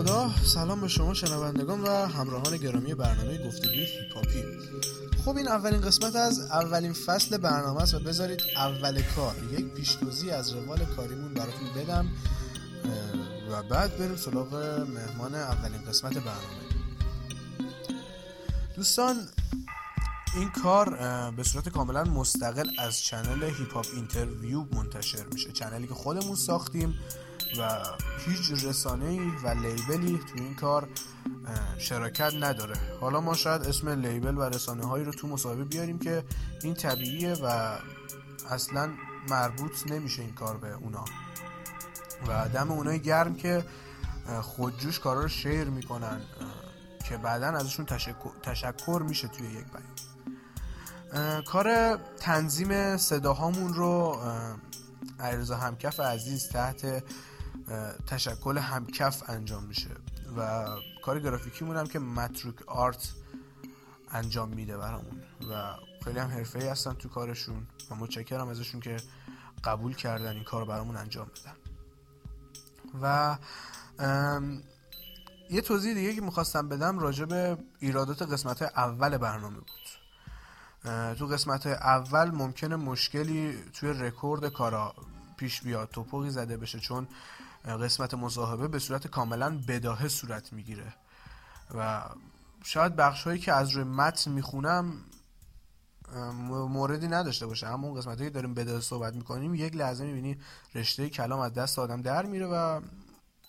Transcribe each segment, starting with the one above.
خدا. سلام به شما شنوندگان و همراهان گرامی برنامه گفتگوی هیپ‌هاپی خب این اولین قسمت از اولین فصل برنامه است و بذارید اول کار یک پیش‌توضیحی از روال کاریمون براتون بدم و بعد بریم سراغ مهمان اولین قسمت برنامه. دوستان این کار به صورت کاملا مستقل از channel HipHop Interview منتشر میشه. channel ی که خودمون ساختیم. و هیچ رسانه ای و لیبلی تو این کار شراکت نداره. حالا ما شاید اسم لیبل و رسانه هایی رو تو مصاحبه بیاریم که این طبیعیه و اصلا مربوط نمیشه این کار به اونا. و دم اونای گرم که خودجوش کارا رو شیر می‌کنن که بعدا ازشون تشکر, تشکر میشه توی یک بیان. کار تنظیم صداهامون رو علیرضا همکف عزیز تحت تشکل همکف انجام میشه و کار گرافیکیمون هم که متروک آرت انجام میده برامون و خیلی هم حرفه ای هستن تو کارشون و متشکرم ازشون که قبول کردن این کار برامون انجام بدن. و یه توضیح دیگه که می‌خواستم بدم راجع به ایرادات قسمت اول برنامه بود. تو قسمت اول ممکنه مشکلی توی رکورد کارا پیش بیاد توپقی زده بشه چون قسمت مصاحبه به صورت کاملا بداهه صورت می‌گیره. و شاید بخش هایی که از روی متن می‌خونم موردی نداشته باشه. اما اون قسمت که داریم بداهه صحبت می‌کنیم یک لحظه می‌بینی رشته کلام از دست آدم در میره و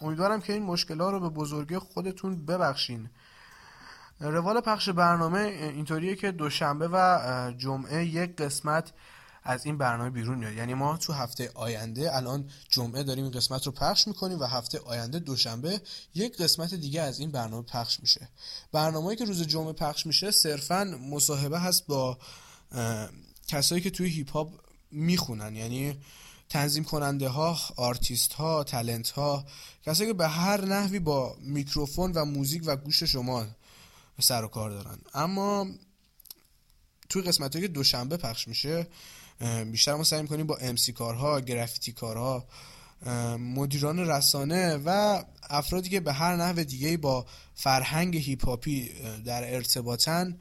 امیدوارم که این مشکل ها رو به بزرگی خودتون ببخشین. روال پخش برنامه اینطوریه که دوشنبه و جمعه یک قسمت از این برنامه بیرون میاد. یعنی ما تو هفته آینده الان جمعه داریم این قسمت رو پخش می‌کنیم و هفته آینده دوشنبه یک قسمت دیگه از این برنامه پخش میشه. برنامه‌ای که روز جمعه پخش میشه صرفا مصاحبه هست با کسایی که توی هیپ هاپ می‌خونن. یعنی تنظیم کننده ها آرتیست ها talent ها کسایی که به هر نحوی با میکروفون و موزیک و گوش شما سر و کار دارن. اما توی قسمت که دوشنبه پخش میشه بیشتر ما سعی می‌کنیم با امسی کارها گرافیتی کارها مدیران رسانه و افرادی که به هر نحو دیگه با فرهنگ هیپاپی در ارتباطن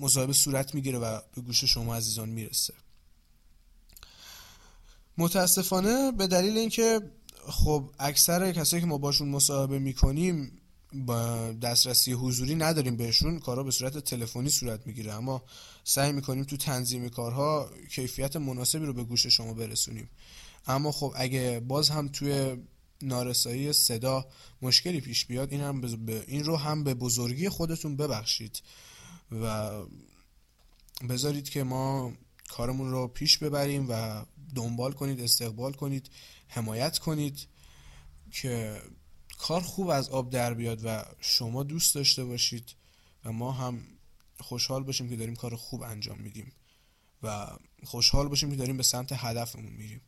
مصاحبه صورت می‌گیره و به گوش شما عزیزان می‌رسه. متاسفانه به دلیل اینکه خب اکثر کسایی که ما باشون مصاحبه می‌کنیم با دسترسی حضوری نداریم بهشون کارها به صورت تلفنی صورت می‌گیره. اما سعی می‌کنیم تو تنظیم کارها کیفیت مناسبی رو به گوش شما برسونیم. اما خب اگه باز هم توی نارسایی صدا مشکلی پیش بیاد این هم به این رو هم به بزرگی خودتون ببخشید و بذارید که ما کارمون رو پیش ببریم و دنبال کنید استقبال کنید حمایت کنید که کار خوب از آب در بیاد و شما دوست داشته باشید و ما هم خوشحال باشیم که داریم کار خوب انجام میدیم و خوشحال باشیم که داریم به سمت هدفمون میریم.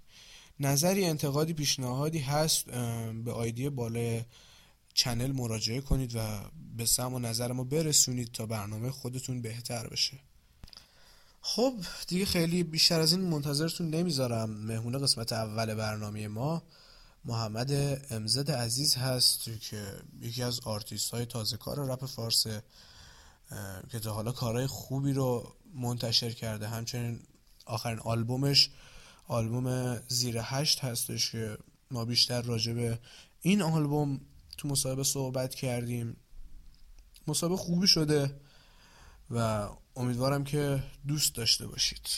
نظری انتقادی پیشنهادی هست به آیدی بالای چنل مراجعه کنید و به سمع و نظر ما برسونید تا برنامه خودتون بهتر بشه. خب دیگه خیلی بیشتر از این منتظرتون نمی‌ذارم. مهمون قسمت اول برنامه ما محمد MZ عزیز هست که یکی از آرتیست های تازه کار رپ فارسه که تا حالا کارهای خوبی رو منتشر کرده. همچنین آخرین آلبومش آلبوم زیر هشت هستش که ما بیشتر راجع به این آلبوم تو مصاحبه صحبت کردیم. مصاحبه خوبی شده و امیدوارم که دوست داشته باشید.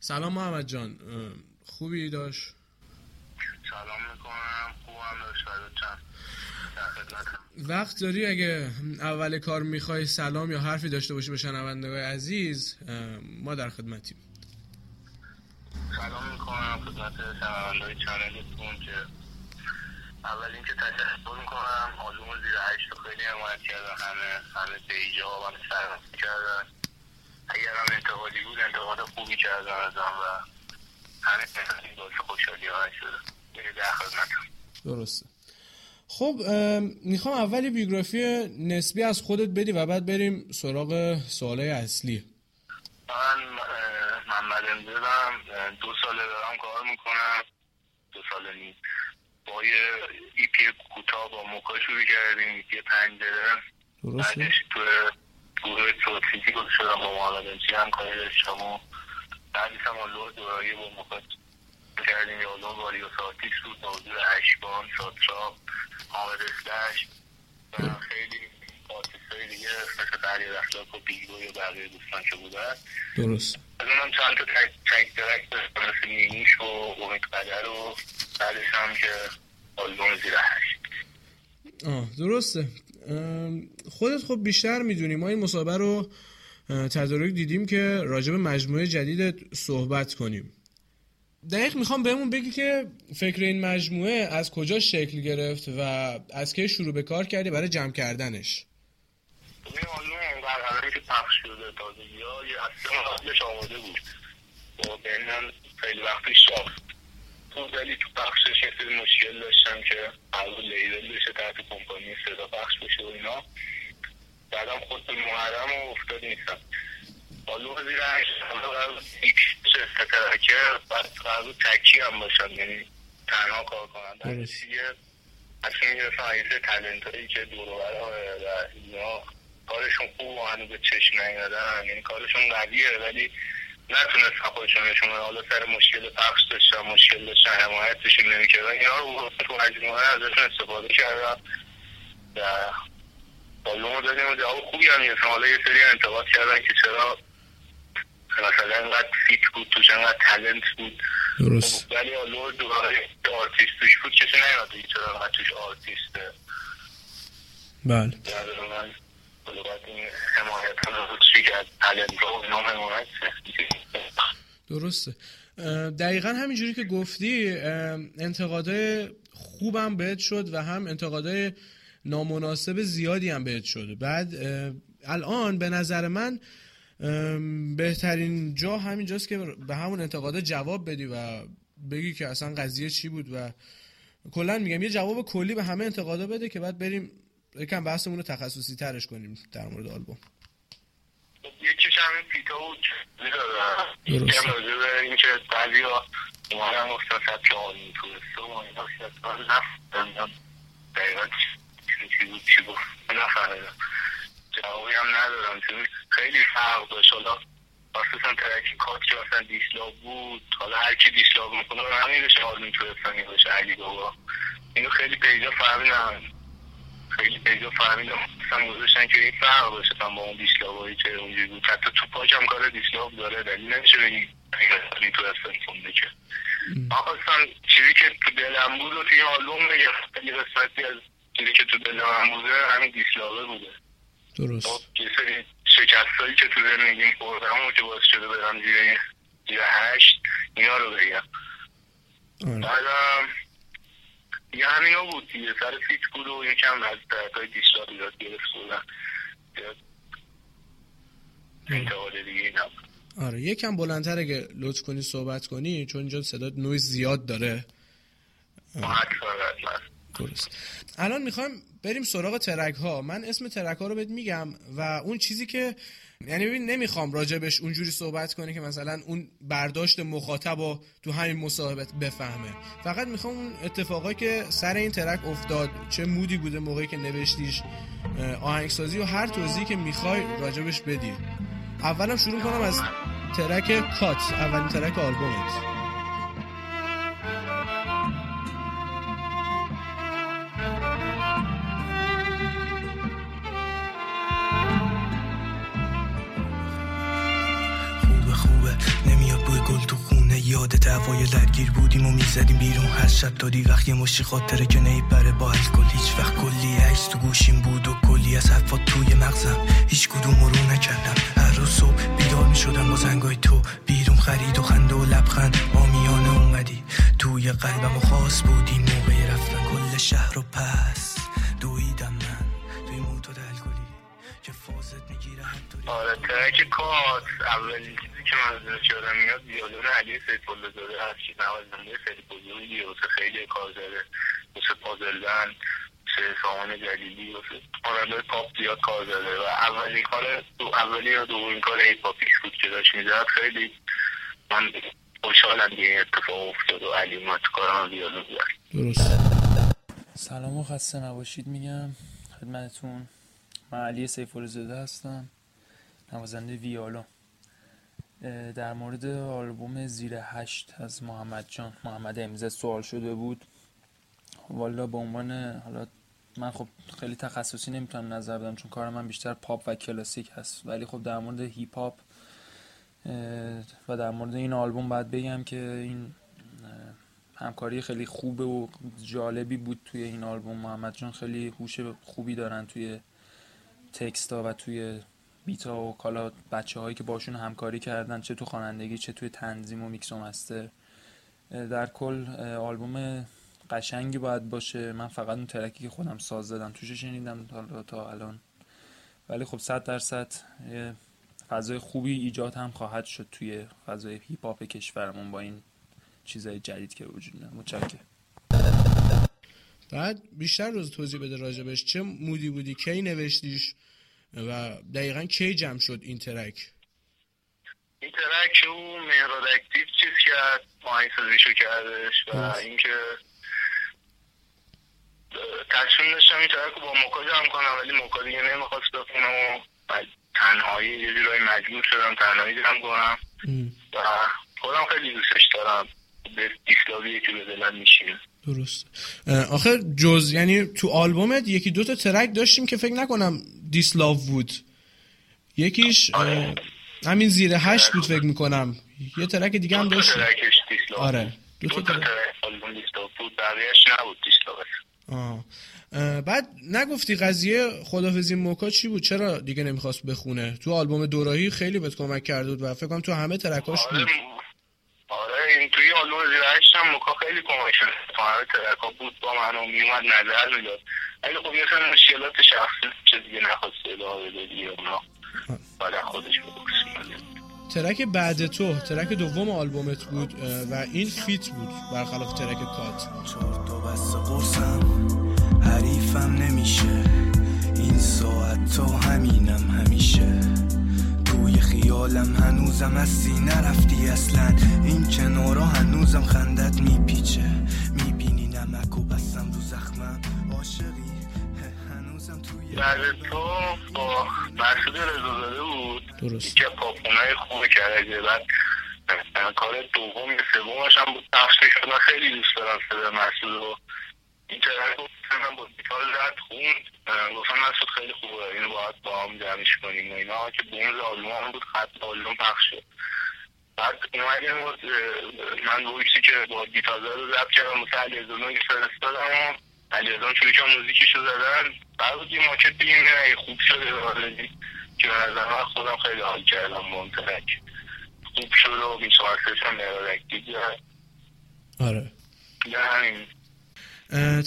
سلام محمد جان. خوبی داشت؟ سلام می‌کنم. خوبم داشت. وقت داری اگه اول کار می‌خوای سلام یا حرفی داشته باشی به شنوندگان عزیز ما در خدمتیم. سلام می‌کنم خدمت شنوندگان چنلتون که اول اینکه تشکر می‌کنم. حالا حمایت کردن. همه همه پیجا و همه سرمت کردن. اگر هم انتقادی بود انتقاد خوبی کردن ازم و همه باعث خوشحالی ها شده در خدمتم درسته. خب می‌خوام اولی بیوگرافی نسبی از خودت بدی و بعد بریم سراغ سوالای اصلی. من محمد امزدم دو ساله دارم کار می‌کنم. دو سال نیم. با یه ایپی کوتاه با موکا شروع کردیم ایپی پنجره درسته. بعدش تو گروه توتیتی گفت شدم با محمد امزی هم کاری داشتم و هم آلو دورایی با موکا کردیم یا آلو واری و ساتیکس بود موضوع هشبان ساترا حامد اسلش خیلی آرتیست دیگه مثل بری رفتاک و بیگو و بقیه دوستان که بودن. درست. از اونم چند تا تک تک track مثل نیمیش و امید قدر و بعدش هم که آلبوم زیر هشت. آه درسته. خودت خب بیشتر می‌دونی. ما این مصاحبه رو تدارک دیدیم که راجب مجموعه جدیدت صحبت کنیم. دقیق می‌خوام بهمون بگی که فکر این مجموعه از کجا شکل گرفت و از که شروع به کار کردی برای جمع کردنش؟ این آلبوم برقراری که پخش شده تازگی ها یه اصلا قبلش آماده بود. و بینم خیلی وقتی شاخت. تو ولی تو پخشش یه سری مشکل داشتم که قرار لیبل بشه تحت کمپانی صدا پخش بشه و اینا. بعدم خود به محرم و افتاد نیستم. که بعد قرار تکی هم باشن یعنی تنها کار کنن اصلا یه تلنت هایی که دور و اینا کارشون خوب و هنوز به چشم نیادن. یعنی کارشون قویه ولی نتونستن خودشون نشون. حالا سر مشکل پخش داشتن مشکل داشتن حمایتشون نمی‌کردن. اینا رو تو مجموعه ازشون استفاده کردن و آلبوم دادیم و جواب خوبی هم حالا یه سری انتقاد کردن که چرا مثلا انقدر feat بود توش انقدر talent بود. درست. ولی آلبوم دوباره آرتیست توش بود کسی نیاد چرا انقدر توش آرتیسته بله. درسته. دقیقا همینجوری که گفتی اه، انتقادای خوبم بهت شد و هم انتقادای نامناسب زیادی هم بهت شد. بعد الان به نظر من بهترین جا همینجاست که به همون انتقادا جواب بدی و بگی که اصلا قضیه چی بود و کلا میگم یه جواب کلی به همه انتقادا بده که بعد بریم یکم بحثمون رو تخصصی ترش کنیم در مورد آلبوم. یکیش همین پیتا بود درست. یکم راجع به این که بعضی ها اومدن گفتن سبک آلین توسته و اینا که نفهمیدم. دقیقا چی بود چی گفت. نفهمیدم. جوابی هم ندارم چون خیلی فرق داشت. حالا خصوصا ترکی کات که مثلا دیسلاک بود حالا هر کی دیسلاک می‌کنه رو همین بشه توسته یا بشه علی بابا. اینو خیلی پیجا فهمیدم. خیلی پیجا فهمیدم. مثلا گذاشتن که این فرق داشته با اون دیسلاوایی که اونجوری بود. حتی تو پاک هم کار دیسلاو داره دلیل نمیشه بگی اصلا خونده که. من خواستم چیزی که تو دلم بود و توی آلبوم بگم یه قسمتی از چیزی که تو دلم بوده همین دیسلاوه بوده. درست. خب یه سری شکستایی که تو زندگیم خوردم و که باعث شده برم زیر زیر هشت اینا رو بگم. آره. بعدم دیگه همینا بود دیگه. سر فیت بود و یکم از درکای دیشتار یاد گرفت بودن انتقاد دیگه این نبود. آره. یکم بلندتر اگه لطف کنی صحبت کنی چون اینجا صدات نویز زیاد داره. درست. الان می‌خوایم بریم سراغ track ها من اسم track ها رو بهت میگم و اون چیزی که یعنی ببین نمی‌خوام راجبش اونجوری صحبت کنی که مثلا اون برداشت مخاطب رو تو همین مصاحبت بفهمه. فقط می‌خوام اون اتفاقایی که سر این track افتاد چه mood ی بوده موقعی که نوشتیش آهنگسازی و هر توضیحی که می‌خوای راجبش بدی. اولم شروع کنم از ترک کات اولین ترک آلبومت. یاد دعوای درگیر بودیم و می‌زدیم بیرون. هر شب دادی وقت یه مشتی خاطره که نیبره. با الکل هیچ وقت کلی عکس تو گوشیم بود و کلی از حرفات توی مغزم. هیچ کدوم رو نکردم. هر روز صبح بیدار می‌شدم با زنگای تو. بیرون خرید و خنده و لبخند. آمیانه اومدی. توی قلبم و خاص بودی. موقع رفتن کل شهر رو پس دویدم من. توی موتو در آره ترک کات چیزی که من ازش یادم میاد ویولون علی سیدالله زاده هست که نوازنده خیلی بزرگی واسه خیلی کار داره واسه پازلبند واسه سامان جلیلی واسه خواننده پاپ زیاد کار داره و اولین کار دو اولین یا دومین کار هیپاپیش بود که داشت می‌زد. خیلی من خوشحالم که این اتفاق افتاد و علی ما تو کارم زد درست. سلام و خسته نباشید میگم خدمتتون. من علی سیفورزاده هستم نوازنده ویالون اه، در مورد آلبوم زیر هشت از محمد جان محمد امزه سوال شده بود. والا به عنوان حالا من خب خیلی تخصصی نمی‌تونم نظر بدم چون کار من بیشتر پاپ و کلاسیک هست. ولی خب در مورد هیپ هاپ و در مورد این آلبوم باید بگم که این همکاری خیلی خوب و جالبی بود توی این آلبوم. محمد جان خیلی هوش خوبی دارن توی تکستا و توی بیتا و کالا بچه هایی که باشون همکاری کردن چه تو خوانندگی چه توی تنظیم و میکس و مستر. در کل آلبوم قشنگی باید باشه. من فقط اون ترکی که خودم ساز زدم توش شنیدم تا, تا الان. ولی خب صد درصد فضای خوبی ایجاد هم خواهد شد توی فضای هیپ هاپ کشورمون با این چیزای جدید که وجود داره. متشکرم. بعد بیشتر روز توضیح بده راجبش. چه mood ی بودی؟ کی نوشتیش؟ و دقیقا کی جمع شد این track؟ این track او مهراد active چیز کرد ماهی کردش و. اینکه تصمیم داشتم این ترک رو با موکا جمع کنم ولی موکا دیگه نمی‌خواست بخونم و تنهایی یه جورایی مجبور شدم تنهایی جمع کنم. و خودم خیلی دوستش دارم. به دیسلاویه که به دلم میشینه. درست. آخه جز یعنی تو آلبومت یکی دو تا ترک داشتیم که فکر نکنم دیسلاو بود. یکیش اه، همین زیر هشت بود فکر می‌کنم. یه ترک دیگه هم دیسلاو آره. دو تا ترک. آلبوم دیسلاو بود. بقیهش نبود دیسلاو بعد نگفتی قضیه خدافزی موکا چی بود؟ چرا دیگه نمی‌خواست بخونه؟ تو آلبوم دوراهی خیلی بهت کمک کرده بود و فکر کنم تو همه ترکاش آره بود. آره آلبوم زیر هم موکا خیلی کمک شد تو همه ترکا بود با من و میومد نظر می‌داد. ولی خب یه سر مشکلات شخصی چه دیگه نخواست ادامه بده دیگه اونا. بعد خودش ترک بعد تو ترک دوم آلبومت بود و این فیت بود برخلاف ترک کات. چهار تا بسته قرصم حریفم نمیشه. این ساعت تا همینم همیشه. خیالم هنوزم هستی نرفتی اصلا. این کنارا هنوزم خندت میپیچه. می‌بینی نمک و بستم رو زخمم. عاشقی. هنوزم توی بعد تو با مسعود رضازاده بود. درست. که پاپونای خوب کرده. بعد کار دوم سومش هم بود. من خیلی دوست دارم صدا مسعود رو. این ترک رو من با گیتار زد خوند. گفتم مسعود خیلی خوبه اینو باید با هم جمعش کنیم و اینا. که بونز آلبوم هم بود خط آلبوم پخش شد. بعد اومدیم من ویسی که با گیتار زد رو ضبط کردم مثل علیرضا که فرستادم. علیرضا شروع که موزیکش رو زدن. بعد بود یه ماکت بگیم نه خوب شده آردی که به نظر من خودم خیلی حال کردم با اون ترک. خوب شد و بیشترش هم مهرادکتی کرد آره. دیگه همین اه،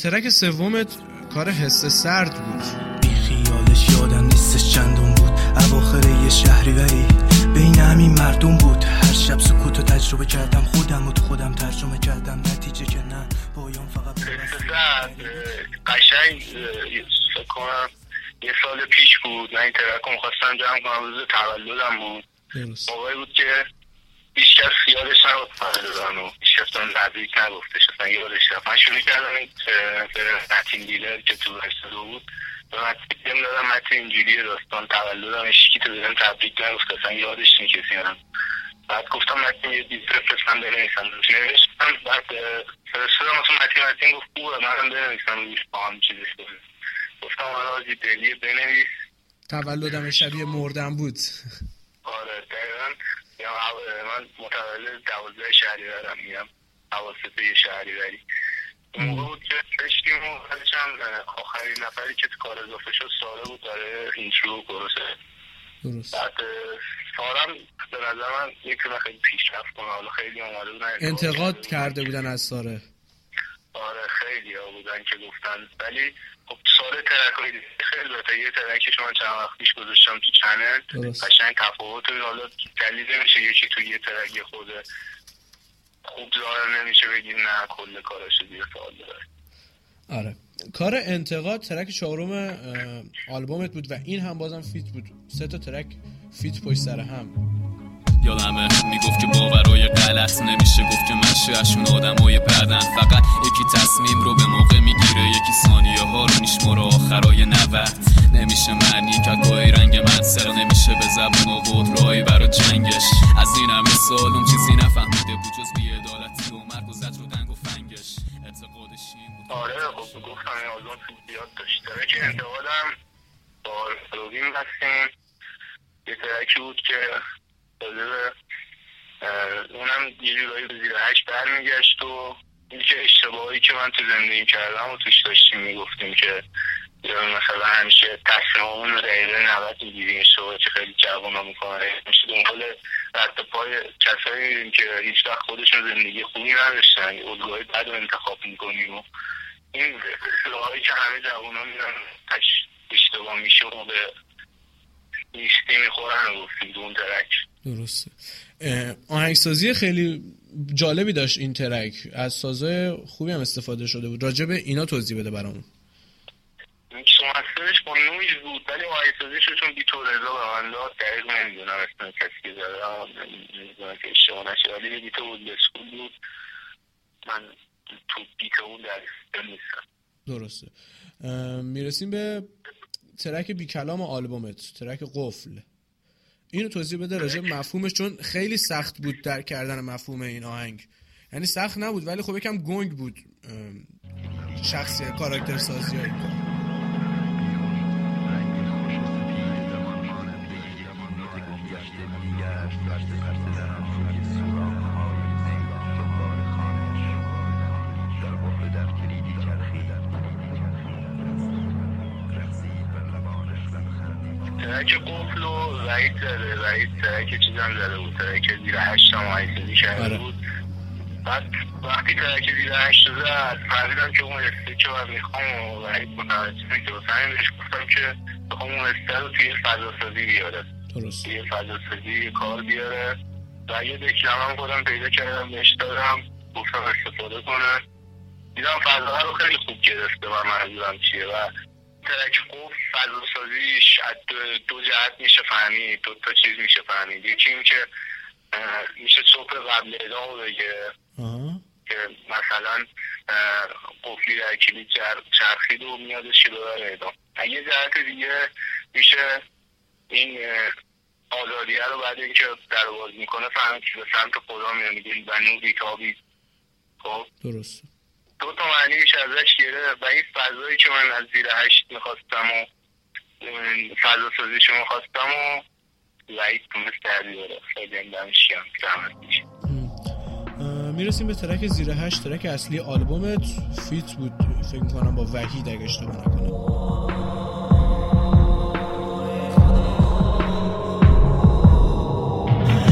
ترک سومت کار حس سرد بود. بی خیالش یادم نیستش چندون بود. اواخر یه شهری ولی بین همین مردم بود. هر شب سکوت و تجربه کردم. خودم و تو خودم ترجمه کردم. نتیجه که نه. پایان فقط قشنگ فکر کنم یه سال پیش بود. من این ترک رو می‌خواستم جمع کنم. روز تولدم بود. موقعی بود که هیچ کس یادش نبود تولدم و بهم تبریک نگفتش اصلا یادش رفت. من شروع کردم این به متین دیلر که تو ورسدو بود. به متین دادم متین اینجوری داستان. تولدم اشکی تو بهم تبریک نگفت اصلا یادش نیست کسی هم. بعد گفتم متین یه دیز بفرستم بنویسم. نوشتم بعد فرستادم. اصلا متین متین گفت خوبه. منم بنویسم. روش با هم چیزش کنیم گفتم حالا آجی دلیه بنویس. تولدم شبیه مردم بود. آره دقیقا. یا من متولد دوازده شهری برم میگم حواست یه شهری بری اون موقع بود که داشتیم و بعدش هم آخرین نفری که کار اضافه شد ساره بود داره اینترو پروسه درست. بعد سارم به نظر من می‌تونه خیلی پیشرفت کنه حالا خیلی اومده بودن انتقاد کرده بودن از ساره. آره خیلی ها بودن که گفتن. ولی خب سال track های خیلی یه track ش من چند وقت پیش گذاشتم تو channel قشنگ تفاوت حالا دلیل نمیشه یکی تو یه track خود خوب ظاهر نمیشه بگیم نه کل کارش سوال داره. آره. کار انتقاد track چهارم آلبومت بود و این هم بازم فیت بود. سه تا ترک فیت پشت سر هم. یادمه. می‌گفت که باورای غلط نمیشه. گفت که منشهشون آدمای بعدن فقط یکی تصمیم رو به موقع می‌گیره. یکی ثانیه ها رو میشماره. آخرای نوت نمیشه معنی که رنگ من سر نمیشه به زبون و رای برا جنگش. از این همه سالم چیزی نفهمیده بود. جز بیعدالتی و مرگ و زجر و دنگ و فنگش. اعتقادش این بود. آره خب گفتم این آلبوم زیاد داشته که انتقادم با بستیم یه ترکی بود که داده اونم یه جورایی به زیر هشت برمیگشت و اینکه اشتباهی که من تو زندگی کردم و توش داشتیم می‌گفتیم که مثلا همیشه تصمیممون دقیقه 90 می‌گیریم اشتباهی که خیلی جوان می‌کنه میشه دنبال رد پای کسایی میریم که هیچ وقت خودشون زندگی خوبی نداشتن الگوهای بد رو انتخاب می‌کنیم و این راهایی که همه جوان ها میرن اشتباه میشه و به نیستی می‌خورن و دون ترک درسته. آهنگسازی خیلی جالبی داشت این ترک. از سازه خوبی هم استفاده شده بود. راجع به اینا توضیح بده برامون. مسترش با نویز بود ولی آهنگسازیش چون بی تو رضا به من داد. دقیق نمی‌دونم اسم کسی که زده نمی‌دونم که اشتباه نشه. ولی بی تو بود بسکول بود. من تو بیت اون در نیستم. درسته. می‌رسیم به ترک بی کلام آلبومت. ترک قفل. اینو توضیح بده راجع مفهومش چون خیلی سخت بود در کردن مفهوم این آهنگ. یعنی سخت نبود ولی خب یکم گنگ بود شخصی کاراکتر سازی های وحید زده وحید ترک چیزم زده بود ترک زیر هشت هم آیسازی کرده آره. بود. بعد وقتی ترک زیر هشت زد فهمیدم که اون استه که من می‌خوام و وحید متوجه که واسه همین بهش گفتم که بخوام اون استه رو توی فضا سازی بیاره. درست. توی فضا سازی کار بیاره. و یه دکلم هم خودم پیدا کردم بهش دادم. گفتم استفاده کنه. دیدم فضا رو خیلی خوب گرفته و منظورم چیه و ترک خوب فضا سازیش دو جهت میشه فهمید دو تا چیز میشه فهمید. یکی این که میشه صبح قبل ادامو بگه. که مثلا قفلی در کلید چرخید و میادش که ببره ادام یه جهت دیگه میشه این آزادیه رو بعد اینکه در باز می‌کنه فهمید که به سمت خدا میره میگه و نوری تابی خب؟ درست دو تا معنیش ازش گرفت و این فضایی که من از زیر هشت می‌خواستم و فضا سازیشو می‌خواستم و وعید تونست در بیاره. خیلی هم دمشی می‌رسیم به ترک زیر هشت. ترک اصلی آلبومت فیت بود. فکر می‌کنم با وحید اگه اشتباه نکنم.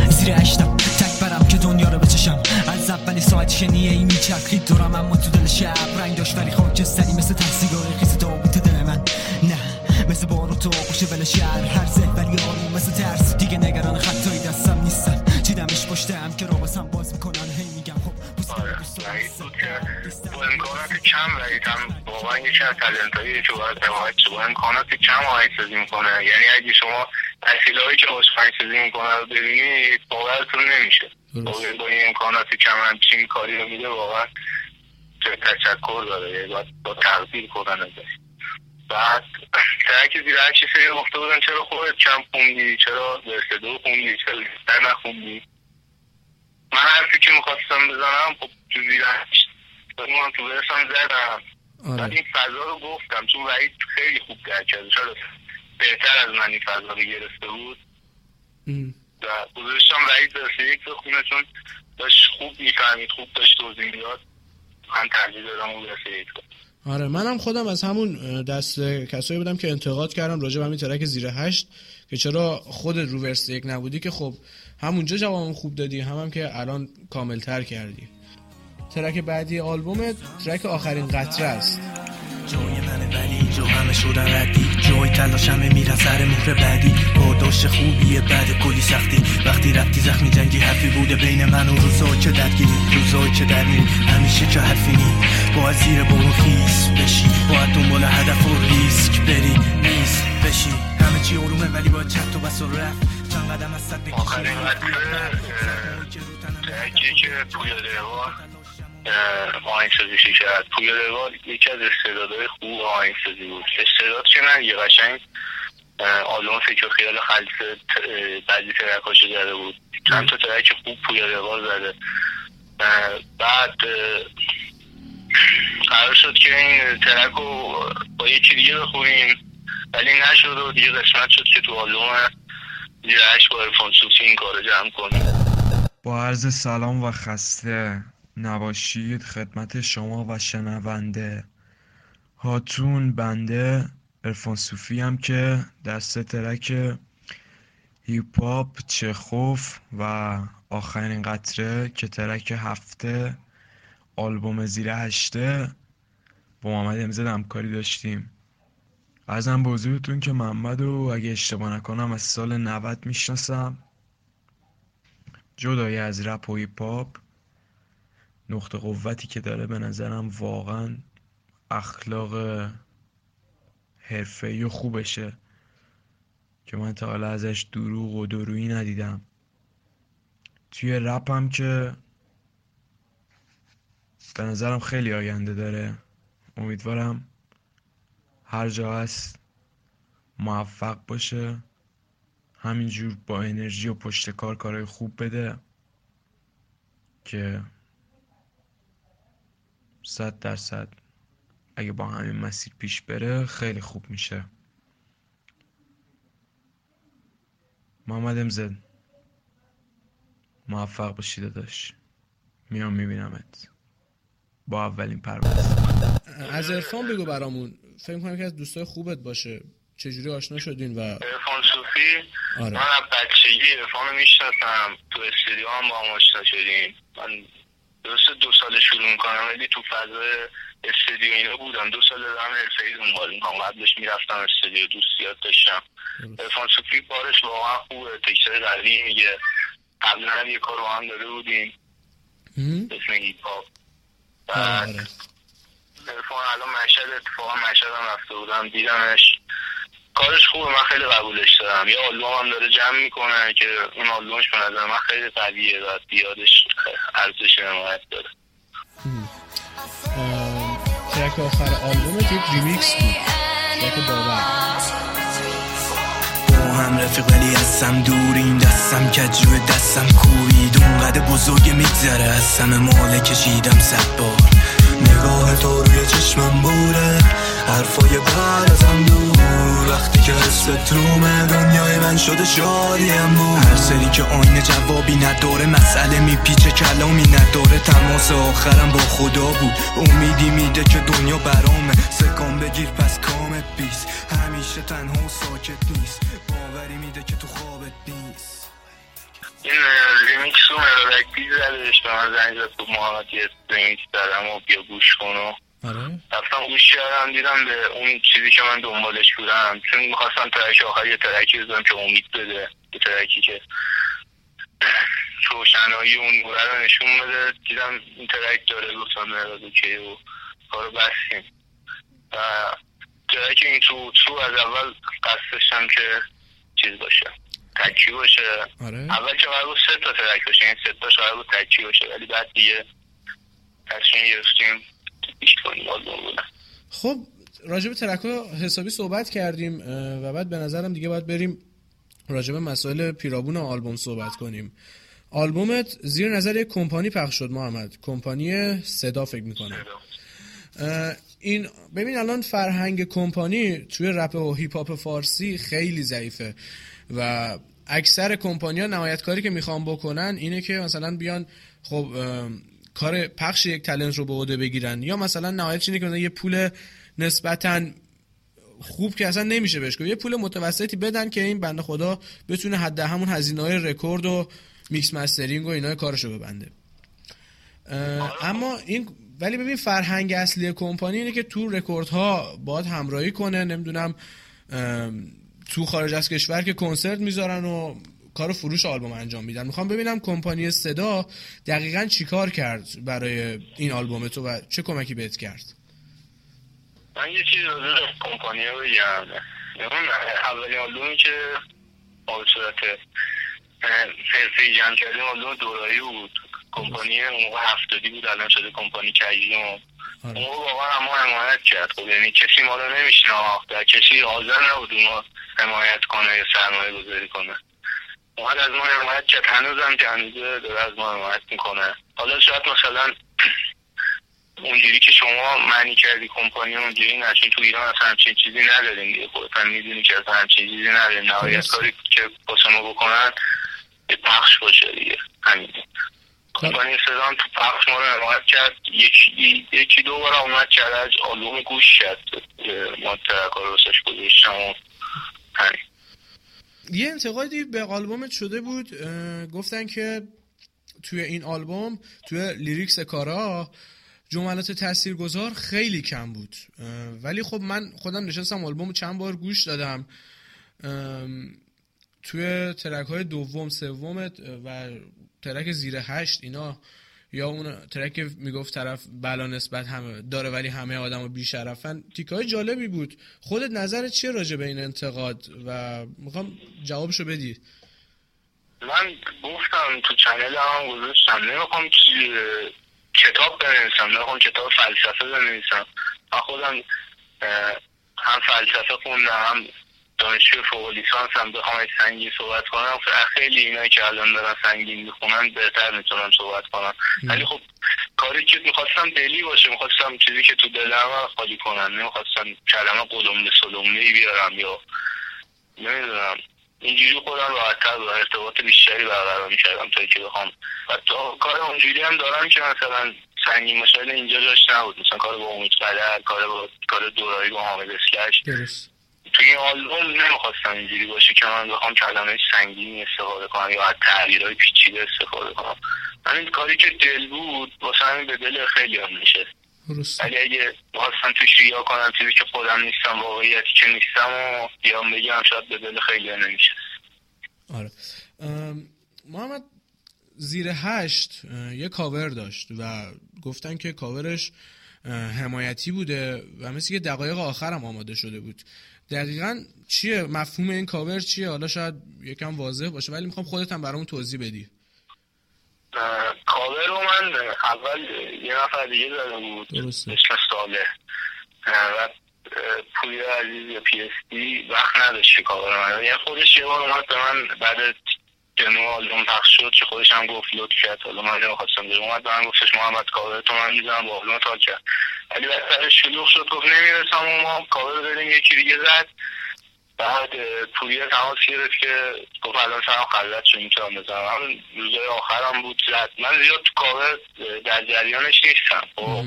زیر هشتم. تک برم که دنیا رو بچشم. از اولی ساعت شنیه ای میچرخید دورم اما تو دل شب رنگ داشت ولی خاکستری مثل تفسیگاه خیز دابوت دل من. نه مثل بارو تو آقوش ول شهر. هر زه ولی آروم مثل ترس. دیگه نگران خطایی دستم نیستم چیدمش پشتم که رابسم باز می‌کنن. هی میگم خب آره با امکانات کم وحید هم واقعا یکی از تلنت که باید حمایت با امکانات کم آهنگسازی می‌کنه. یعنی اگه شما هایی که باش آهنگسازی می‌کنه رو ببینید باورتون نمیشه. با این امکانات کم همچین کاری رو میده واقعا تشکر داره یعنی باید با تقدیر کنن ازش بعد ترک زیر هرچی سری گفته بودن چرا خودت کم خوندی؟ چرا درسته دو خوندی؟ چرا بیشتر نخوندی؟ من حرفی که می‌خواستم بزنم خب تو زیر من تو برسم زدم. آره. بعد این فضا رو گفتم. چون وحید خیلی خوب درک کرده شاید بهتر از من این فضا رو گرفته بود. و گذاشتم وحید درسته یک خونه چون داشت خوب می‌فهمید خوب داشت توضیح می‌داد. من ترجیح دادم اون برسه یک آره منم خودم از همون دست کسایی بودم که انتقاد کردم راجع به همین ترک زیر هشت که چرا خود رو ورس یک نبودی که خب همونجا جواب خوب دادی هم, هم که الان کامل تر کردی. ترک بعدی آلبومت ترک آخرین قطره است. جای من ولی جو همه شدن ردی جای تلاشمه میرن سر مهر بعدی. برداشت خوبیه بعد کلی سختی. وقتی رفتی زخمی جنگی حرفی بوده بین من و روزای که درگیری؟ روزای که در میری همیشه که حرفی نی؟ باید زیر بارون خیس بشی. باید دنبال هدف و ریسک بری. نیست بشی. همه چی آرومه ولی باید چند تو بس رفت. چند قدم از صد آخرین که پویا روان آهنگسازیشی کرد پویا روان یکی از استعدادهای خوب آهنگسازی بود. استعداد که نه یه قشنگ آلبوم فکر خیال خلصه بعضی ترکاشو زده بود. چند تا ترک خوب پویا روان زده. بعد قرار شد که این ترک رو با یکی دیگه بخوریم ولی نشد و دیگه قسمت شد که تو آلبوم زیرش با ارفان سوسی این کار جمع کنیم. با عرض سلام و خسته نباشید خدمت شما و شنونده هاتون بنده ارفان صوفی هم که دست ترک هیپ هاپ چخوف و آخرین قطره که ترک هفته آلبوم زیر هشته با محمد امزد همکاری داشتیم. ارزم به حضورتون که محمد رو اگه اشتباه نکنم از سال 90 می‌شناسم. جدای از رپ و هیپ هاپ نقطه قوتی که داره به نظرم واقعا اخلاق حرفه‌ای و خوبشه که من تا حالا ازش دروغ و درویی ندیدم. توی رپ هم که به نظرم خیلی آینده داره. امیدوارم هر جا هست موفق باشه همینجور با انرژی و پشت کار کارهای خوب بده که صد درصد اگه با همین مسیر پیش بره خیلی خوب میشه. محمد امزد موفق باشی داداش. میام میبینمت. با اولین پرواز. از ارفان بگو برامون. فکر کنم که از دوستای خوبت باشه. چجوری آشنا شدین و ارفان صوفی. آره. من از بچگی ارفان رو می‌شناسم. تو استودیو هم با هم آشنا شدیم. من درست دو سال شروع می‌کنم ولی تو فضای استودیو اینا بودم دو سال دارم حرفه ای دنبال می‌کنم. قبلش می‌رفتم استودیو دوستیات داشتم. ارفان صوفی بارش واقعا خوبه. تکسای قوی میگه. قبلا هم یه کار با هم داده بودیم؟ اسم هیپ هاپ آره آره. ارفان الان مشهد اتفاقا مشهد هم رفته بودم. دیدمش. کارش خوبه. من خیلی قبولش دارم. یه آلبوم هم داره جمع می‌کنه که اون آلبومش به نظر من خیلی قویه و بیادش ارزش حمایت داره. track آخر آلبومت یک ریمیکس بود. track باور. با هم رفیق ولی ازم دوریم دستم کجروه دستم کوبید. اونقدر بزرگ میگذره. از همه ماله کشیدم صد بار. نگاه تو روی چشمم بوره. حرفای دور حست رومه دنیای من شده شادیم بود هر سری که آینه جوابی نداره مسئله میپیچه کلامی نداره. تماس آخرم با خدا بود. امیدی میده که دنیا برامه. سکان بگیر پس کامت بیست. همیشه تنها ساکت نیست. باوری میده که تو خوابت نیست. این ریمیکس رو مرادک beat زدش به من زنگ زد تو محمد یه ریمیکس دارم و بیا گوش کن آره. رفتم گوش کردم دیدم به اون چیزی که من دنبالش بودم. چون می‌خواستم track آخر یه track ی بزنم که امید بده. یه track ی که روشنایی اون نوره رو نشون بده. دیدم این track داره گفتم مراد که و کارو بستیم. و track این تو تو از اول قصد داشتم که چیز باشه. تکی باشه. آره. اول که قرار بود سه تا ترک باشه. این سه تاش قرار بود تکی باشه. ولی بعد دیگه تصمیم گرفتیم. کنیم خب راجب ترک ها حسابی صحبت کردیم و بعد به نظرم دیگه باید بریم راجب مسائل پیرابون آلبوم صحبت کنیم. آلبومت زیر نظر یک کمپانی پخش شد محمد. کمپانی صدا فکر می‌کنم. این ببین الان فرهنگ کمپانی توی رپ و هیپ هاپ فارسی خیلی ضعیفه و اکثر کمپانی ها نهایت کاری که می‌خوان بکنن اینه که مثلا بیان خب کار پخش یک talent رو به عهده بگیرن. یا مثلا نهایتش اینه که یه پول نسبتا خوب که اصلا نمیشه بهش یه پول متوسطی بدن که این بنده خدا بتونه حد همون هزینه های رکورد و mix mastering و اینا کارشو ببنده. اما این ولی ببین فرهنگ اصلی کمپانی اینه که تو رکوردها باید همراهی کنه. نمی‌دونم تو خارج از کشور که کنسرت می‌ذارن و کار فروش آلبوم انجام میدن. می‌خوام ببینم کمپانی صدا دقیقا چیکار کرد برای این آلبوم تو و چه کمکی بهت کرد؟ من یه چیز رو کمپانی رو بگم اولین آلبومی که با صورت حرفی جمع کردیم آلبوم دورایی بود. کمپانی اون موقع هفتادی بود الان شده کمپانی کجی و آره. اون موقع واقعا اما حمایت کرد. خب یعنی کسی ما رو نمیشناخت. و کسی حاضر نبود ما حمایت کنه یا سرمایه گذاری کنه. اومد از ما حمایت کرد. هنوزم که هنوزه داره از ما حمایت می‌کنه. حالا شاید مثلا اونجوری که شما معنی کردی کمپانی اونجوری نشین تو ایران اصلا همچین چیزی نداریم دیگه. خودتن می‌دونی که اصلا همچین چیزی نداریم. نهایت کاری که واسه ما بکنن پخش باشه دیگه. همین. کمپانی صدام تو پخش ما رو حمایت کرد. یکی, یکی دو بار اومد کرد آلبوم گوش کرد. ما ترکا رو واسش گذاشتم و همین. یه انتقادی به آلبومت شده بود گفتن که توی این آلبوم توی لیریکس کارا جملات تاثیرگذار خیلی کم بود. ولی خب من خودم نشستم آلبوم چند بار گوش دادم. توی ترک های دوم سوم و ترک زیر هشت اینا یا اون ترک می‌گفت طرف بلا نسبت همه داره ولی همه آدم بیشرفن تیکه های جالبی بود. خودت نظرت چیه راجع به این انتقاد؟ و می‌خوام جوابشو بدی. من گفتم تو چنل هم گذاشتم. نمی‌خوام کتاب بنویسم نمی‌خوام کتاب فلسفه بنویسم. من خودم هم فلسفه خوندم هم دانشجو فوق لیسانس هم بخوام سنگین صحبت کنم. خیلی اینایی که الان دارن سنگین می‌خونن بهتر می‌تونم صحبت کنم ولی خب کاری که می‌خواستم دلی باشه می‌خواستم چیزی که تو دلم خالی کنن. نمی‌خواستم کلمه قلمبه سلمبه بیارم یا نمی‌دونم. اینجوری خودم راحتتر و ارتباط بیشتری برقرار می‌کردم تا که بخوام. و تا کار اونجوری هم دارم که مثلا سنگین مشاهده اینجا داشت نبود. مثلا کار با امید قدر کار با کار دورایی با حامد اسلش درست. توی این آلبوم نمی‌خواستم اینجوری باشه که من بخوام کلمه سنگینی استفاده کنم یا از تغییرهای پیچیده استفاده کنم. من این کاری که دل بود واسه همین به دل خیلی هم میشه ولی اگه خواستم توش ریا کنم چیزی که خودم نیستم واقعیتی که نیستم و بیام بگم شاید به دل خیلی نمیشه آره. محمد زیر هشت یه کاور داشت و گفتن که کاورش حمایتی بوده و مثل که دقایق آخرم آماده شده بود. دقیقا چیه؟ مفهوم این کاور چیه؟ حالا شاید یکم واضح باشه ولی می‌خوام خودت هم برامون توضیح بدی. کاور رو من اول یه نفر دیگه داده بود. درسته. اسم ساله و پولی عزیز یا پی اس دی وقت نداشت کاور من یعنی خودش یه بار اومد به من بعد دمو آلبوم پخش شد که خودش هم گفت لطف کرد. حالا من نمی‌خواستم بریم اومد به من گفتش محمد کاور تو من می‌زنم با آلبوم تا کرد. ولی بعد سرش شلوغ شد گفت نمی‌رسم و ما کاور داریم یکی دیگه زد. بعد پولیه تماس گرفت که گفت الان سرم خلوت شد می‌تونم بزنم. همون روزای آخرم بود زد. من زیاد تو کاور در جریانش نیستم. خب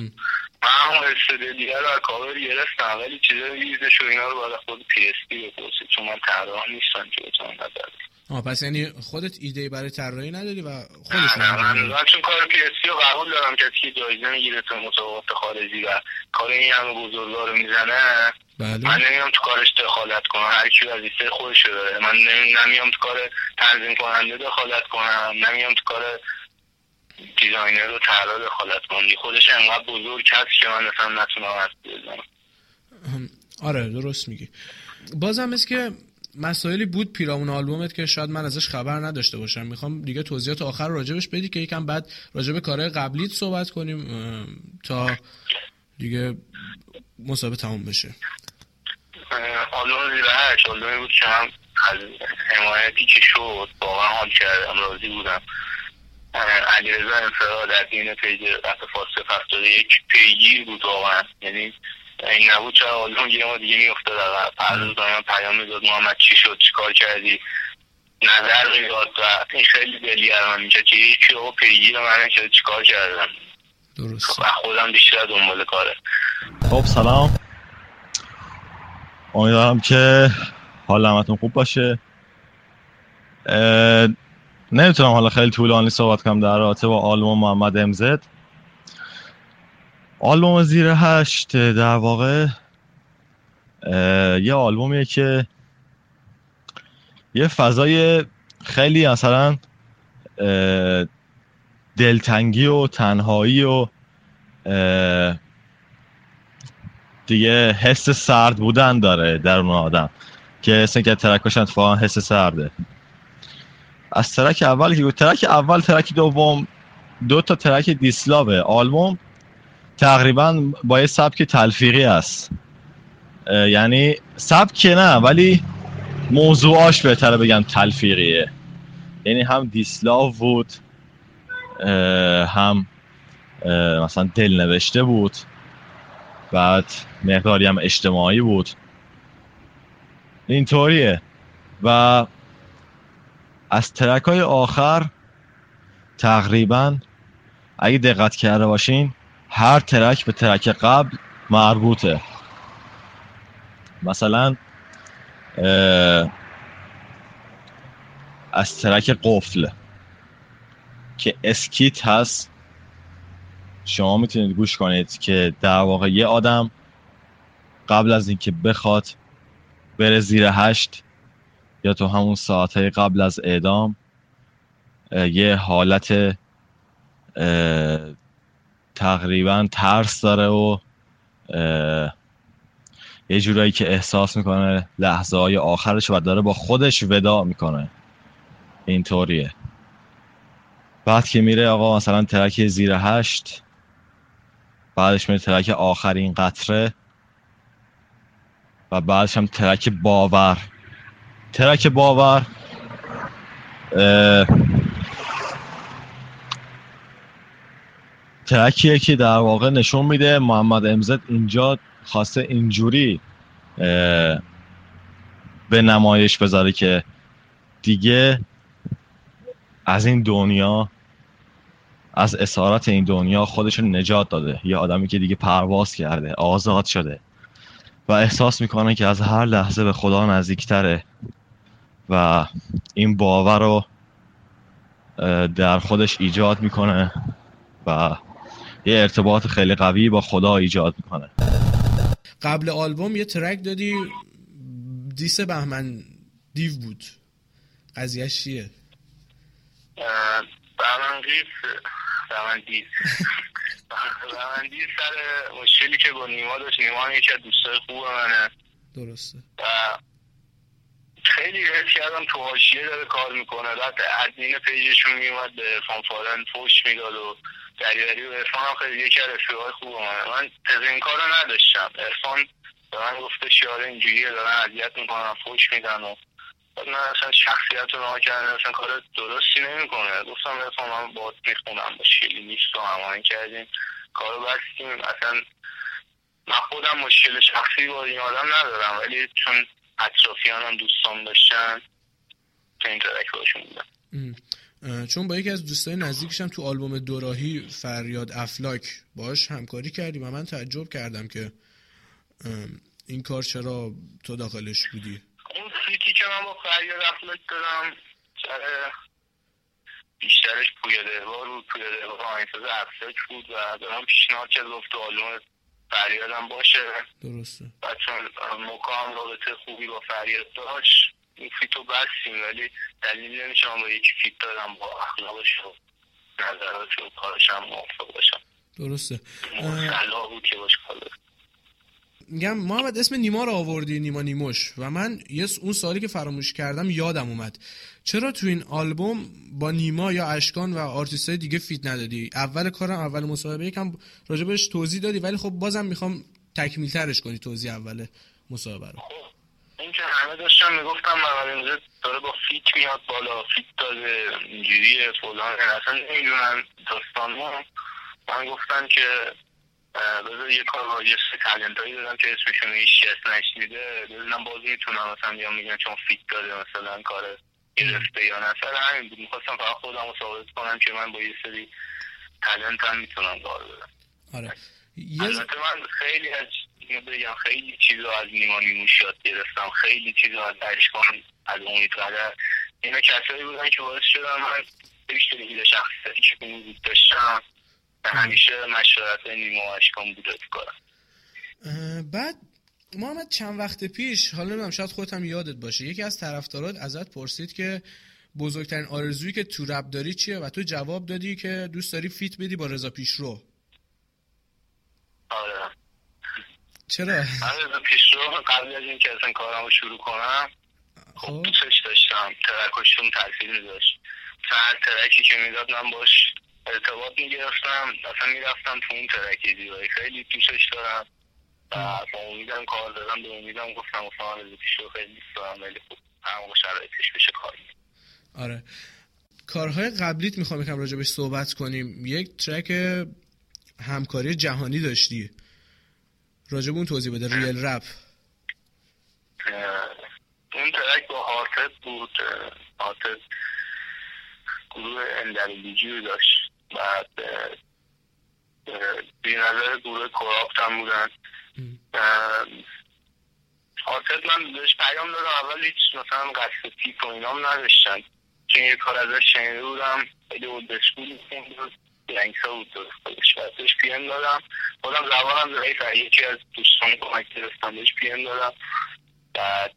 من حس دیگه رو کاور گرفتم ولی چیزای ریزش و اینا رو باید خود پی اس دی بپرسید. چون من طراح نیستم که بتونم نظر آه پس یعنی خودت ایده برای طراحی نداری و خودش نه نه من چون کار پی اس رو قبول دارم کسی که جایزه می‌گیره تو مسابقات خارجی و کار این همه بزرگا رو می‌زنه بله. من نمیام تو کارش دخالت کنم. هر کی وظیفه خودش داره. من نمیام تو کار تنظیم کننده دخالت کنم. نمیام تو کار designer و طراح دخالت کنم خودش انقدر بزرگ هست که من مثلا نتونم حرف بزنم. آره درست میگی. بازم مثل که مسائلی بود پیرامون آلبومت که شاید من ازش خبر نداشته باشم. می‌خوام دیگه توضیحات آخر راجبش بدی که یکم بعد راجب کارهای قبلیت صحبت کنیم تا دیگه مسابقه تموم بشه. آلبوم زیر هشت آلبومی بود که هم از حمایتی که شد واقعا حال کردم راضی بودم. علیرضا انفراد در دین پیج رفت فارسی یک پیگیر بود واقعا. یعنی این نبود چرا آلبوم ما دیگه میافتاد عقب هر روز من پیام می‌داد محمد چی شد؟ چیکار کردی؟ نظر می‌داد و این خیلی دلی من میشه که یکی او پیگیر من که چیکار کردم. درست و خودم بیشتر دنبال کاره. خب سلام. امیدوارم که حال همتون خوب باشه. نمی‌تونم حالا خیلی طولانی صحبت کنم در رابطه با آلبوم محمد امزد آلبوم زیر هشت در واقع یه آلبومیه که یه فضای خیلی مثلا دلتنگی و تنهایی و دیگه حس سرد بودن داره در اون آدم که اصلا که ترکاش اتفاقا حس سرده. از ترک اول که ترک اول ترک دوم دو تا ترک دیسلاوه. آلبوم تقریبا با یه سبک تلفیقی است. یعنی سبک نه ولی موضوعاش بهتره بگم تلفیقیه. یعنی هم دیسلاو بود هم اه، مثلا دل نوشته بود بعد مقداری هم اجتماعی بود. اینطوریه. و از ترک های آخر تقریبا اگه دقت کرده باشین هر ترک به ترک قبل مربوطه. مثلا از ترک قفل که اسکیت هست. شما می‌تونید گوش کنید که در واقع یه آدم قبل از اینکه بخواد بره زیر هشت یا تو همون ساعتهای قبل از اعدام یه حالت تقریبا ترس داره و یه جورایی که احساس می‌کنه لحظه های آخرش و داره با خودش ودا می‌کنه. اینطوریه. بعد که میره آقا مثلا ترک زیر هشت بعدش میره ترک آخرین قطره و بعدش هم ترک باور. ترک باور ترکیه که در واقع نشون میده محمد امزد اینجا خواسته اینجوری به نمایش بذاره که دیگه از این دنیا از اسارت این دنیا خودش نجات داده. یه آدمی که دیگه پرواز کرده آزاد شده و احساس می‌کنه که از هر لحظه به خدا نزدیکتره و این باور رو در خودش ایجاد می‌کنه و یه ارتباط خیلی قوی با خدا ایجاد می‌کنه. قبل آلبوم یه ترک دادی دیس بهمن دیو بود. قضیهش چیه؟ برمنگیز برمندیز برمندیز سر مشکلی که با نیما داشت نیما هم یکی از دوستای خوب منه. درسته. و خیلی حس کردم تو حاشیه داره کار می‌کنه. بعد ادمین پیجشون میومد به عرفان فارن فوش می‌داد و دریوری و عرفان هم خیلی یکی از رفیقای خوب منه من از این کار رو نداشتم. عرفان به من گفته شیاره اینجوریه دارن اذیت می‌کنن فوش میدن و من اصلا شخصیت رو کردن اصلا کار درستی نمی‌کنه. گفتم عرفان من باید می‌خونم با شیلی نیست و هماهنگ کردیم. کارو بستیم. اصلا من خودم مشکل شخصی با این آدم ندارم ولی چون اطرافیانم دوستان داشتن تو این ترک باشون بودم چون با یکی از دوستای نزدیکشم تو آلبوم دوراهی فریاد افلاک باش همکاری کردیم و من تعجب کردم که این کار چرا تو داخلش بودی؟ اون فیتی که من با فریاد افلاک دادم بیشترش پویا دهوار بود پویا دهوار آهنگساز افلاک بود و دارم پیشنهاد کرد گفت تو آلبوم فریادم باشه. درسته. و چون هم رابطه خوبی با فریاد داشت feat و بستیم ولی دلیل نمیشه با یکی feat دارم با اخلاقش و نظرات و کارش هم موافق باشم. درسته. اه، مصلا بود که باش کار. میگم محمد اسم نیما رو آوردی نیما نیموش. و من یه اون سالی که فراموش کردم یادم اومد. چرا تو این آلبوم با نیما یا اشکان و آرتیست های دیگه feat ندادی؟ اول کارم اول مصاحبه یکم راجبش توضیح دادی ولی خب بازم می‌خوام تکمیل ترش کنی توضیح اول مصاحبه رو. این که همه داشتن می‌گفتم محمد داره با feat میاد بالا feat داده اینجوریه فلان. اصلا نمی‌دونن داستان ما من گفتم که بذار یه کار یه سری talent هایی دارم که اسمشون هیچ کس نشنیده. ببینم باز می‌تونم مثلا بیام میگم چون feat داده مثلا کار گرفته یا نه. سر همین بود. می‌خواستم فقط خودم رو ثابت کنم که من با یه سری تلنت هم می‌تونم کار بدم. آره. البته من خیلی از بگم خیلی چیزا از نیما نیموش یاد گرفتم. خیلی چیزا از اشکان از امید قدر اینا کسایی بودن که باعث شدن من بیشتری دید شخصیتی که اون بود داشتم. همیشه مشورت نیما اشکان بوده تو کارم اه، بعد محمد چند وقت پیش حالا نمی‌دونم شاید خودت هم یادت باشه یکی از طرفدارات ازت پرسید که بزرگترین آرزویی که تو رپ داری چیه؟ و تو جواب دادی که دوست داری فیت بدی با رضا پیشرو. آره. چرا؟ من از پیش رو قبل از اینکه اصلا کارم رو شروع کنم خب خب. دوستش داشتم ترکشون تاثیر میداشت مثلا هر ترکی که می‌داد من باش ارتباط می‌گرفتم اصلا می‌رفتم تو اون ترکی دیواری خیلی دوستش دارم و با امیدم کار دارم به امیدم گفتم مثلا رضا پیش رو خیلی دوست دارم ولی خب هر موقع شرایطش بشه کار می‌کنم. آره. کارهای قبلیت می‌خوام یکم راجبش صحبت کنیم. یک track همکاری جهانی داشتی. راجب اون توضیح بده real rap. اون track با هارتت بود. هارتت گروه اندرلیجی رو داشت. بعد بی نظر گروه کراپت هم بودن. هارتت من بهش پیام دادم اول هیچ مثلا قصد تیپ و اینام نداشتن. چون یه کار ازش شنیده بودم خیلی اولد اسکول بود. لنگسا بود درست خودش بهش پی ام دادم. خودم زبانم ضعیف یکی از دوستان کمک گرفتم بهش پی ام دادم. بعد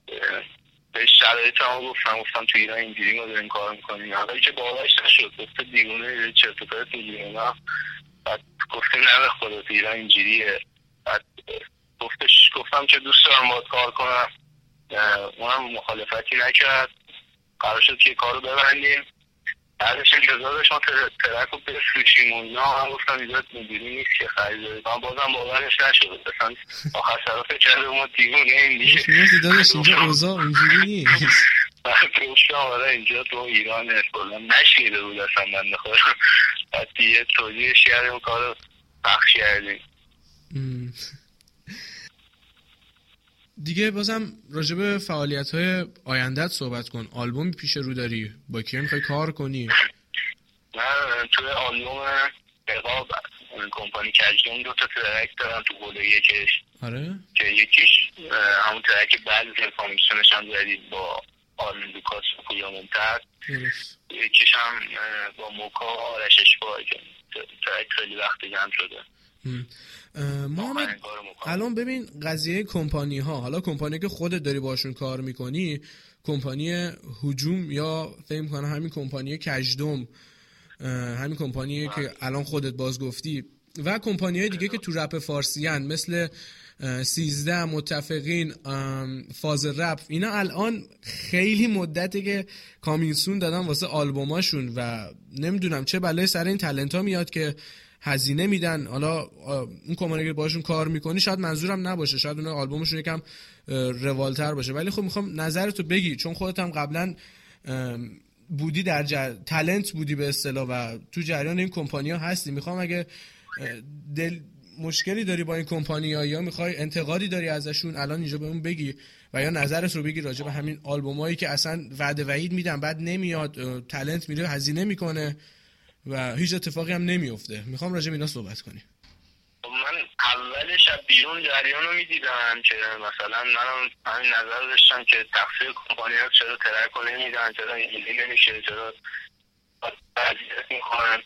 بهش شرایط هم گفتم گفتم تو ایران اینجوری ما داریم کار می‌کنیم. اولی که باورش نشد گفته دیوونه چرت و پرت میگی اینا بعد گفتیم نه به خدا تو ایران اینجوریه. بعد گفتش گفتم که دوست دارم باید کار کنم. اونم مخالفتی نکرد. قرار شد که کارو ببندیم. بعدش اجازه داشت ما تر- ترک رو بفروشیم و اینا. من گفتم اینجا مدیری نیست که خریداری من بازم باورش نشد اصلا آخر فکر کرده ما دیوونه این دیگه. داداش اینجا اوضاع اونجوری نیست. بعد گفتم آره اینجا تو ایران کلا نشیده بود اصلا من خودم بعد دیگه توضیحش کردیم کارو پخش کردیم. دیگه بازم راجب فعالیت های آیندت صحبت کن. آلبوم پیش رو داری. با کی می‌خوای کار کنی؟ من توی آلبوم اقاب کمپانی کجدون دو تا ترک دارم تو گل یکش آره. که یکیش همون ترک بعد انفارمیشنش هم زدید با آرمین لوکاس و پویا ممتد درست. یکیش هم با موکا آرش اشباه که ترک خیلی وقت جمع شده. محمد. الان ببین قضیه کمپانی ها حالا کمپانی که خودت داری باشون کار می‌کنی کمپانی هجوم یا فکر کنم همین کمپانی کجدم همین کمپانی که الان خودت باز گفتی و کمپانی های دیگه که تو رپ فارسی هن مثل سیزده متفقین فاز رپ اینا الان خیلی مدته که کامینسون دادن واسه آلبوماشون و نمی‌دونم چه بلای سر این تلنت ها میاد که هزینه میدن. حالا اون کمپانی که باشون کار می‌کنی شاید منظورم نباشه. شاید اون آلبومشون یکم روالتر باشه. ولی خب می‌خوام نظرتو بگی. چون خودت هم قبلا بودی در جر... تلنت بودی به اصطلاح و تو جریان این کمپانی ها هستی. می‌خوام اگه دل مشکلی داری با این کمپانی ها یا می‌خوای انتقادی داری ازشون الان اینجا بهمون بگی و یا نظرت رو بگی راجع به همین آلبومایی که اصلا وعده وعید میدن بعد نمیاد تلنت میره هزینه می‌کنه. و هیچ اتفاقی هم نمیفته می‌خوام راجع به اینا صحبت کنیم. خب من اولش از بیرون جریان رو می‌دیدم که مثلا من همین نظر داشتم که تقصیر کمپانی ها چرا ترک رو نمیدن چرا اینجوری نمیشه چرا اذیت می‌کنن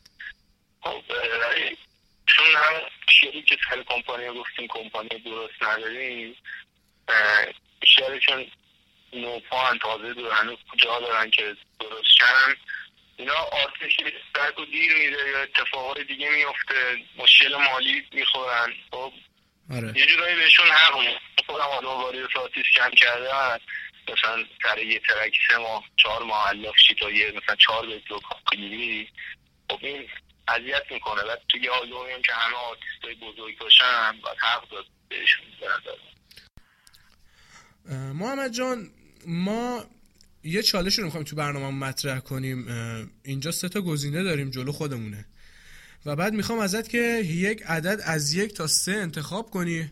خب چون هم شیری که سر کمپانی گفتیم کمپانی درست نداریم اه، بیشتر چون نوپا تازه دور هنوز جا دارن که درست شن اینا آتش ترک رو دیر میده یا اتفاقای دیگه میفته مشکل مالی می‌خورن. خب آره. یه جورایی بهشون حق خودم حالا وارد ساتیس کم کرده مثلا سر یه track سه ماه چهار ماه شی تا یه مثلا چهار بیت رو کلیدی خب این اذیت می‌کنه. بعد توی یه آلبومی هم که همه آرتیست های بزرگ باشن باید حق داد بهشون به محمد جان ما یه چالش رو می‌خوایم تو برنامه مطرح کنیم اینجا سه تا گزینه داریم جلو خودمونه. و بعد می‌خوام ازت که یک عدد از یک تا سه انتخاب کنی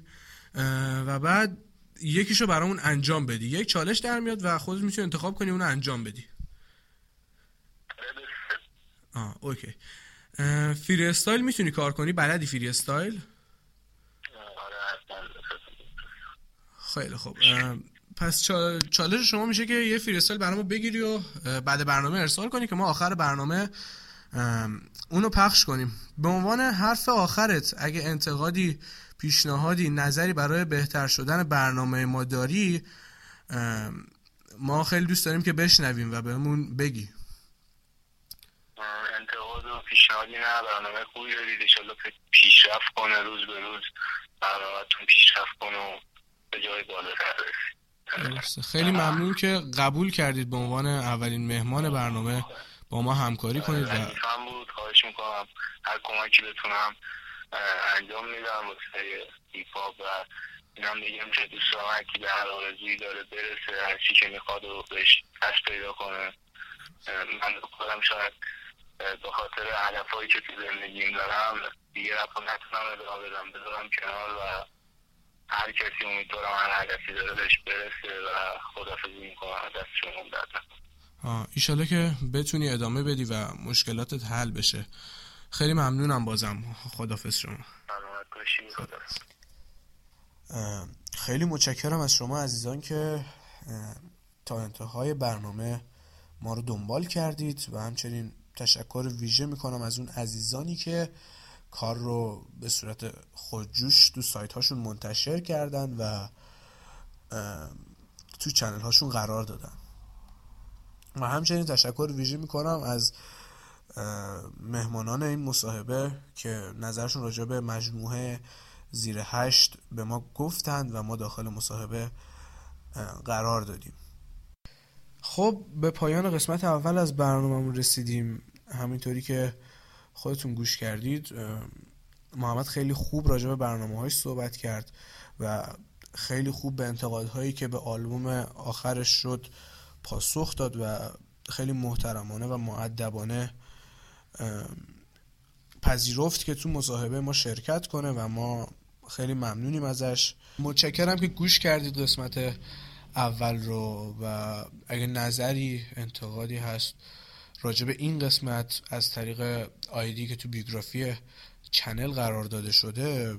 و بعد یکیشو برامون انجام بدی. یک چالش در میاد و خودت می‌تونی انتخاب کنی اونو انجام بدی. آه okay. freestyle می‌تونی کار کنی؟ بلدی freestyle؟ آره. خیلی خوب. پس چا- چالش شما میشه که یه freestyle برنامه بگیری و بعد برنامه ارسال کنی که ما آخر برنامه اونو پخش کنیم. به عنوان حرف آخرت اگه انتقادی پیشنهادی نظری برای بهتر شدن برنامه ما داری ما خیلی دوست داریم که بشنویم و بهمون بگی. انتقاد و پیشنهادی نه برنامه خوبی دارید انشالله پیشرفت کنه روز به روز برنامهتون پیشرفت کنه و به جای بالاتر رسید خیلی ممنون که قبول کردید به عنوان اولین مهمان برنامه با ما همکاری کنید و بود. خواهش می‌کنم. هر کمکی بتونم انجام میدم. واسه ایفا و اینم بگم که دوستان که به هر آرزویی داره برسه هر چی که می‌خواد و بهش دست پیدا کنه. من خودم شاید به خاطر هدفهایی که تو زندگیم دارم دیگه رفت نتونم ادامه بدم. بذارم کنار و هر کسی امیدوارم هر هدفی داره بهش برسه و خدافزی می‌کنم دست شما درد ایشاله که بتونی ادامه بدی و مشکلاتت حل بشه. خیلی ممنونم بازم. خدافز شما. خیلی متشکرم از شما عزیزان که تا انتهای برنامه ما رو دنبال کردید و همچنین تشکر ویژه می‌کنم از اون عزیزانی که کار رو به صورت خودجوش تو سایت هاشون منتشر کردن و تو چنل هاشون قرار دادن. و همچنین تشکر ویژه می‌کنم از مهمانان این مصاحبه که نظرشون راجع به مجموعه زیر هشت به ما گفتند و ما داخل مصاحبه قرار دادیم. خب به پایان قسمت اول از برنامهمون رسیدیم. همینطوری که خودتون گوش کردید محمد خیلی خوب راجع به برنامه های صحبت کرد و خیلی خوب به انتقادهایی که به آلبوم آخرش شد پاسخ داد و خیلی محترمانه و معدبانه پذیرفت که تو مصاحبه ما شرکت کنه و ما خیلی ممنونیم ازش. متشکرم که گوش کردید قسمت اول رو و اگه نظری انتقادی هست راجع این قسمت از طریق آیدی که تو بیوگرافی چنل قرار داده شده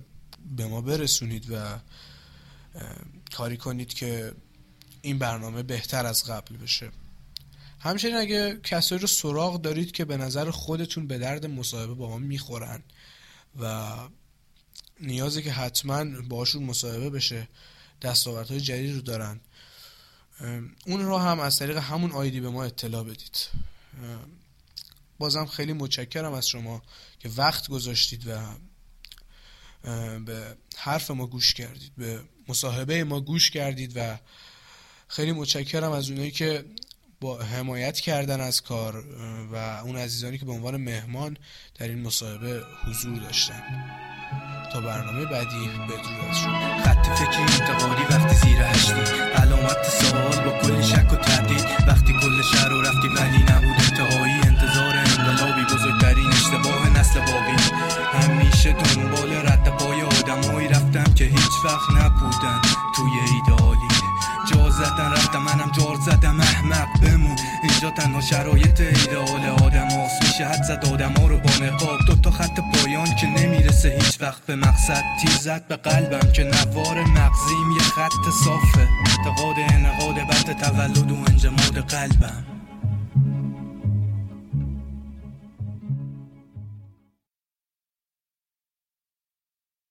به ما برسونید و کاری کنید که این برنامه بهتر از قبل بشه. همچنین اگه کسایی رو سراغ دارید که به نظر خودتون به درد مصاحبه با ما می‌خورن و نیازه که حتما باشون مصاحبه بشه دستاوردهای جدید رو دارن اون رو هم از طریق همون آیدی به ما اطلاع بدید. بازم خیلی متشکرم از شما که وقت گذاشتید و به حرف ما گوش کردید به مصاحبه ما گوش کردید و خیلی متشکرم از اونایی که با حمایت کردن از کار و اون عزیزانی که به عنوان مهمان در این مصاحبه حضور داشتن. تا برنامه بعدی بدرود از شما. خط فکری انتقادی وقتی زیر هشتی علامت سوال با کلی شک و تردید. وقتی کل شهر رو رفتی ولی نبود نسل باقی. همیشه دنبال رد پای آدمایی رفتم که هیچ وقت نبودن توی ایدالی جا زدن رفتم منم جار زدم. احمق بمون. اینجا تنها شرایط ایدئال آدم هاست. میشه حد زد آدم ها رو با نقاب. دو تا خط پایان که نمی‌رسه هیچ وقت به مقصد. تیر زد به قلبم که نوار مغزیم یه خط صافه. اعتقاد انقاد بعد تولد و انجماد قلبم.